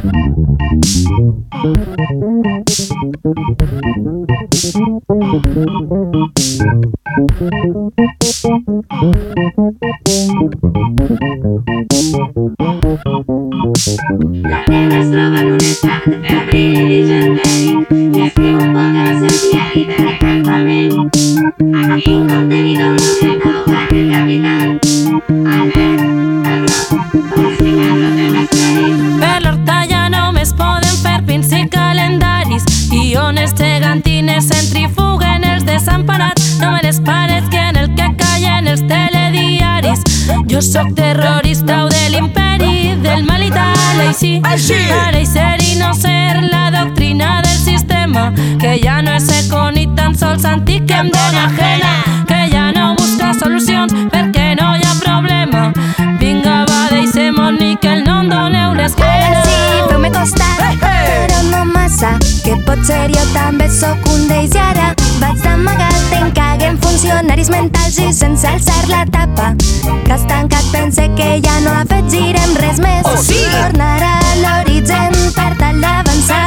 La teva es troba en un estat gegantines centrifuguen els desemparats No me les pares que en el que callen els telediaris. Jo sóc terrorista o de l'imperi del mal i tal. Així Així. Pareix ser i no ser la doctrina del sistema. Que ja no és eco ni tan sols antic que em dóna ajena. Que ja no busca solucions potser jo també sóc un d'ells. I ara Vaig d'amagat, caguen funcionaris mentals i sense alçar la tapa. Que has tancat pense que ja no afegirem res més. Oh, sí? Tornar a per tal d'avançar.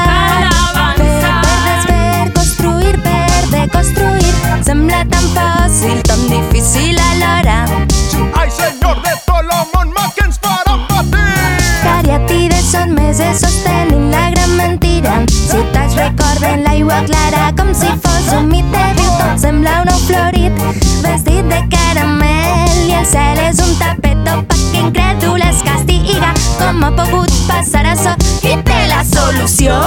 Per per desfer, construir, per deconstruir. Sembla tan fàcil, tan difícil clara com si fos un mit Tot sembla un ou florit, vestit de caramel. I el cel és un tapet opac que incrèdul es castiga Com ha pogut passar això i té la solució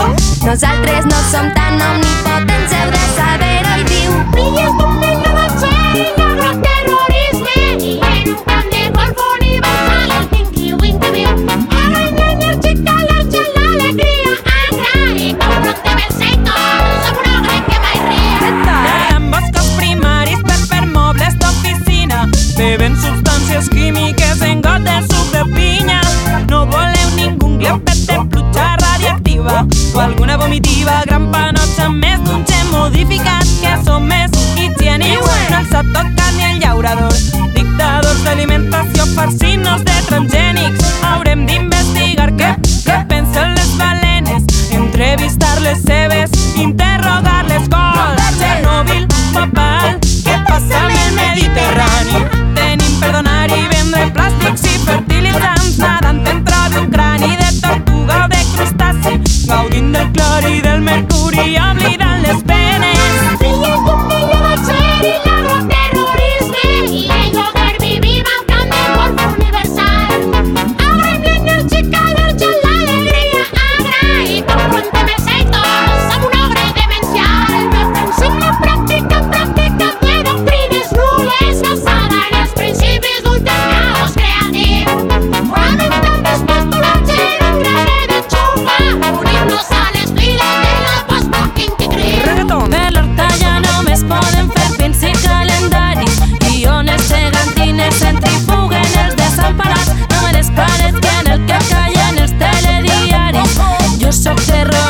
Nosaltres no som tan omnipotents, heu de saber-ho substàncies químiques en got de suc de pinya. No voleu ningú glopet de pluja radiactiva o alguna vomitiva gran panotxa més d'un gen modificat que som més higiènics. No els ha tocat ni el llaurador. Dictadors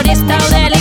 terrorista o de